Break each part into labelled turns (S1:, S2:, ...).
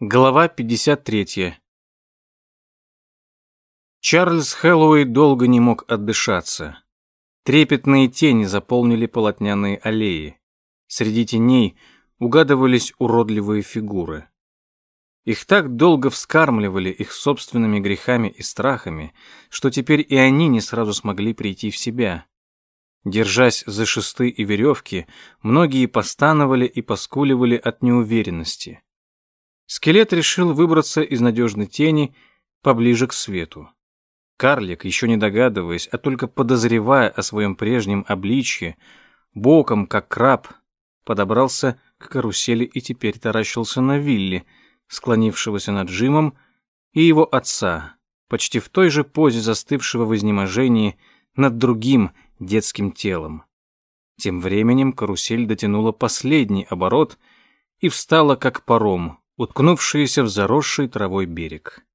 S1: Глава 53. Чарльз Хэллоуэй долго не мог отдышаться. Трепетные тени заполнили полотняные аллеи. Среди теней угадывались уродливые фигуры. Их так долго вскармливали их собственными грехами и страхами, что теперь и они не сразу смогли прийти в себя. Держась за шесты и веревки, многие постановали и поскуливали от неуверенности. Скелет решил выбраться из надежной тени поближе к свету. Карлик, еще не догадываясь, а только подозревая о своем прежнем обличье, боком, как краб, подобрался к карусели и теперь таращился на Вилли, склонившегося над Джимом, и его отца, почти в той же позе застывшего в изнеможении над другим детским телом. Тем временем карусель дотянула последний оборот и встала как паром, уткнувшиеся в заросший травой берег.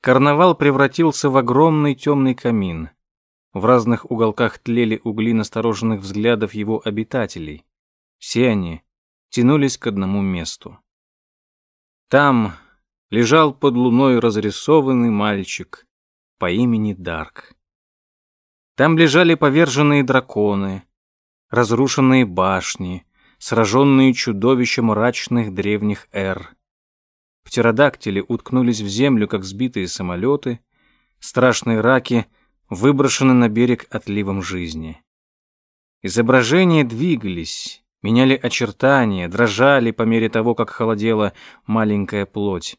S1: Карнавал превратился в огромный темный камин. В разных уголках тлели угли настороженных взглядов его обитателей. Все они тянулись к одному месту. Там лежал под луной разрисованный мальчик по имени Дарк. Там лежали поверженные драконы, разрушенные башни, сраженные чудовища мрачных древних эр. Птеродактили уткнулись в землю, как сбитые самолеты, страшные раки выброшены на берег отливом жизни. Изображения двигались, меняли очертания, дрожали по мере того, как холодела маленькая плоть.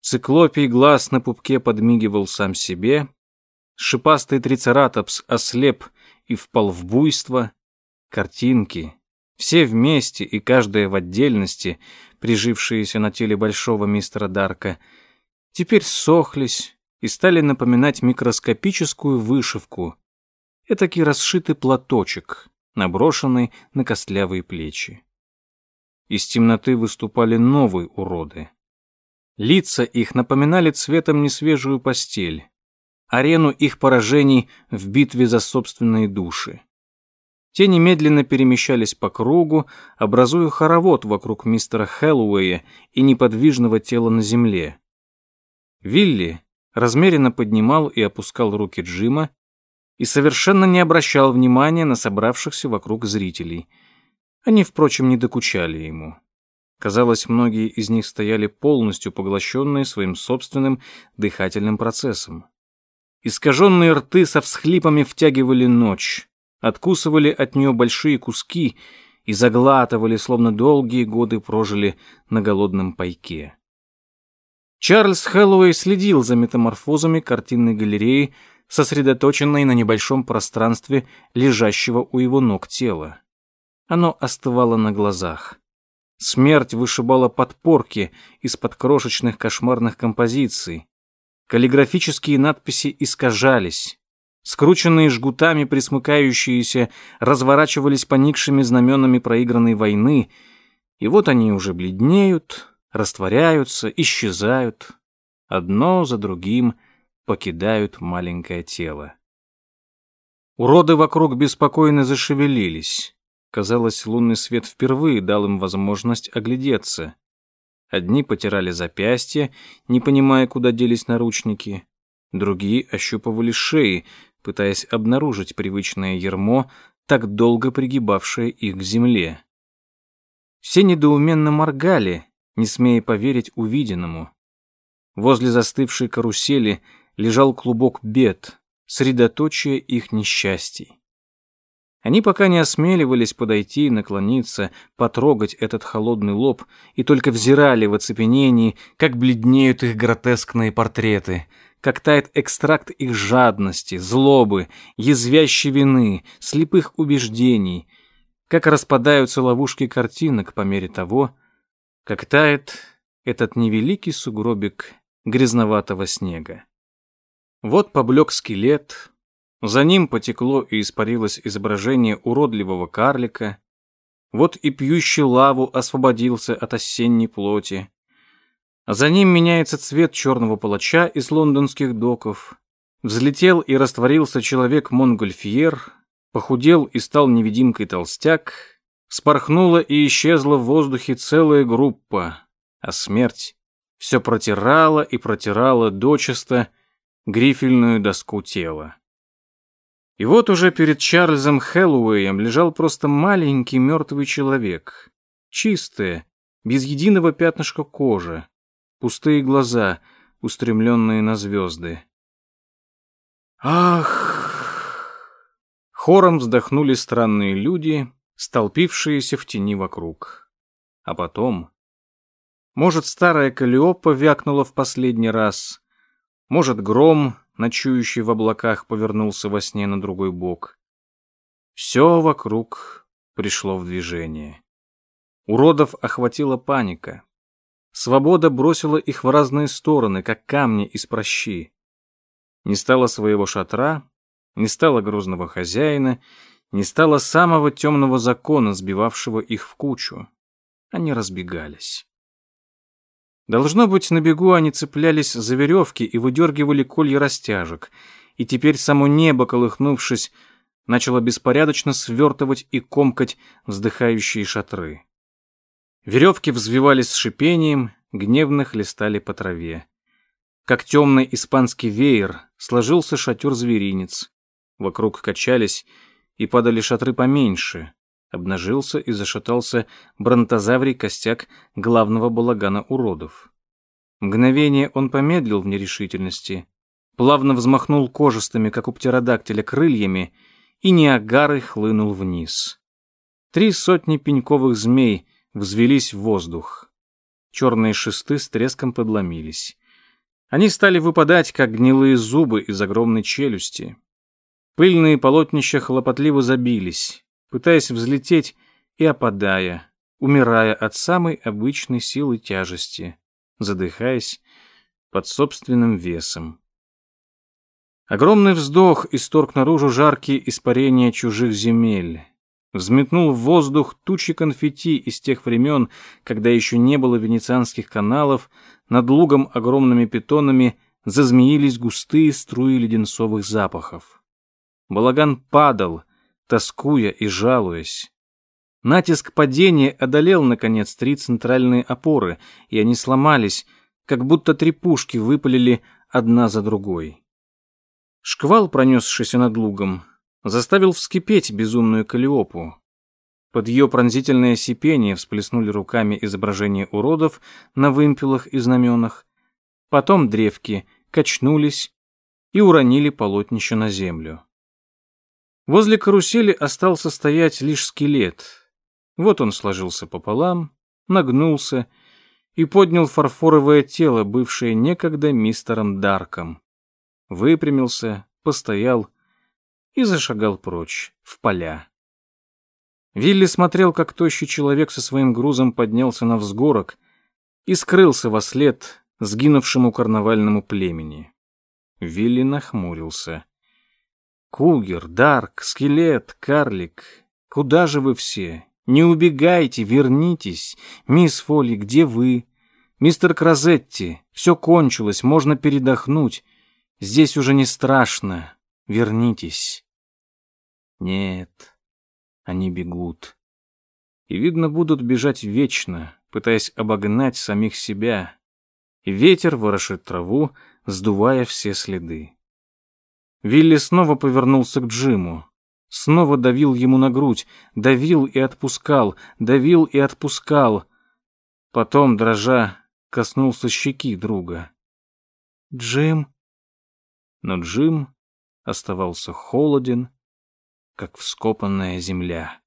S1: Циклопий глаз на пупке подмигивал сам себе, шипастый трицератопс ослеп и впал в буйство, картинки, все вместе и каждая в отдельности, прижившиеся на теле большого мистера Дарка, теперь сохлись и стали напоминать микроскопическую вышивку, этакий расшитый платочек, наброшенный на костлявые плечи. Из темноты выступали новые уроды. Лица их напоминали цветом несвежую постель, арену их поражений в битве за собственные души. Те немедленно перемещались по кругу, образуя хоровод вокруг мистера Хэллоуэя и неподвижного тела на земле. Вилли размеренно поднимал и опускал руки Джима и совершенно не обращал внимания на собравшихся вокруг зрителей. Они, впрочем, не докучали ему. Казалось, многие из них стояли полностью поглощенные своим собственным дыхательным процессом. Искаженные рты со всхлипами втягивали ночь откусывали от нее большие куски и заглатывали, словно долгие годы прожили на голодном пайке. Чарльз Хэллоуэй следил за метаморфозами картинной галереи, сосредоточенной на небольшом пространстве лежащего у его ног тела. Оно остывало на глазах. Смерть вышибала подпорки из-под крошечных кошмарных композиций. Каллиграфические надписи искажались. Скрученные жгутами присмыкающиеся разворачивались поникшими знаменами проигранной войны, и вот они уже бледнеют, растворяются, исчезают, одно за другим покидают маленькое тело. Уроды вокруг беспокойно зашевелились. Казалось, лунный свет впервые дал им возможность оглядеться. Одни потирали запястья, не понимая, куда делись наручники. Другие ощупывали шеи, пытаясь обнаружить привычное ермо, так долго пригибавшее их к земле. Все недоуменно моргали, не смея поверить увиденному. Возле застывшей карусели лежал клубок бед, средоточие их несчастий. Они пока не осмеливались подойти, наклониться, потрогать этот холодный лоб и только взирали в оцепенении, как бледнеют их гротескные портреты — как тает экстракт их жадности, злобы, язвящей вины, слепых убеждений, как распадаются ловушки картинок по мере того, как тает этот невеликий сугробик грязноватого снега. Вот поблек скелет, за ним потекло и испарилось изображение уродливого карлика, вот и пьющий лаву освободился от осенней плоти, за ним меняется цвет черного палача из лондонских доков. Взлетел и растворился человек Монгольфьер, похудел и стал невидимкой толстяк, спорхнула и исчезла в воздухе целая группа. а смерть все протирала и протирала дочисто грифельную доску тела. И вот уже перед Чарльзом Хэллоуэем лежал просто маленький мертвый человек. Чистая, без единого пятнышка кожи, пустые глаза, устремленные на звезды. Ах! Хором вздохнули странные люди, столпившиеся в тени вокруг. А потом... Может, старая Калиопа вякнула в последний раз, может, гром ночующий в облаках, повернулся во сне на другой бок. Все вокруг пришло в движение. Уродов охватила паника. Свобода бросила их в разные стороны, как камни из прощи. Не стало своего шатра, не стало грозного хозяина, не стало самого темного закона, сбивавшего их в кучу. Они разбегались. Должно быть, на бегу они цеплялись за веревки и выдергивали колья растяжек, и теперь само небо, колыхнувшись, начало беспорядочно свертывать и комкать вздыхающие шатры. Веревки взвивались с шипением, гневно хлестали по траве. Как темный испанский веер сложился шатер-зверинец. Вокруг качались и падали шатры поменьше, обнажился и зашатался бронтозаврий костяк главного балагана уродов. Мгновение он помедлил в нерешительности, плавно взмахнул кожистыми, как у птеродактиля, крыльями, и неагарой хлынул вниз. Три сотни пеньковых змей взвелись в воздух. Черные шесты с треском подломились. Они стали выпадать, как гнилые зубы из огромной челюсти. Пыльные полотнища хлопотливо забились пытаясь взлететь и опадая, умирая от самой обычной силы тяжести, задыхаясь под собственным весом. Огромный вздох исторг наружу жаркие испарения чужих земель. Взметнул в воздух тучи конфетти из тех времен, когда еще не было венецианских каналов, над лугом огромными питонами зазмеились густые струи леденцовых запахов. Балаган падал — тоскуя и жалуясь. Натиск падения одолел, наконец, три центральные опоры, и они сломались, как будто три пушки выпалили одна за другой. Шквал, пронесшийся над лугом, заставил вскипеть безумную Калиопу. Под ее пронзительное сипение всплеснули руками изображения уродов на вымпелах и знаменах. Потом древки качнулись и уронили полотнище на землю. Возле карусели остался стоять лишь скелет. Вот он сложился пополам, нагнулся и поднял фарфоровое тело, бывшее некогда мистером Дарком. Выпрямился, постоял и зашагал прочь, в поля. Вилли смотрел, как тощий человек со своим грузом поднялся на взгорок и скрылся во след сгинувшему карнавальному племени. Вилли нахмурился. Кугер, Дарк, Скелет, Карлик. Куда же вы все? Не убегайте, вернитесь. Мисс Фоли, где вы? Мистер Кразетти, все кончилось, можно передохнуть. Здесь уже не страшно. Вернитесь. Нет, они бегут. И, видно, будут бежать вечно, пытаясь обогнать самих себя. И ветер ворошит траву, сдувая все следы. Вилли снова повернулся к Джиму. Снова давил ему на грудь, давил и отпускал, давил и отпускал. Потом, дрожа, коснулся щеки друга. «Джим?» Но Джим оставался холоден, как вскопанная земля.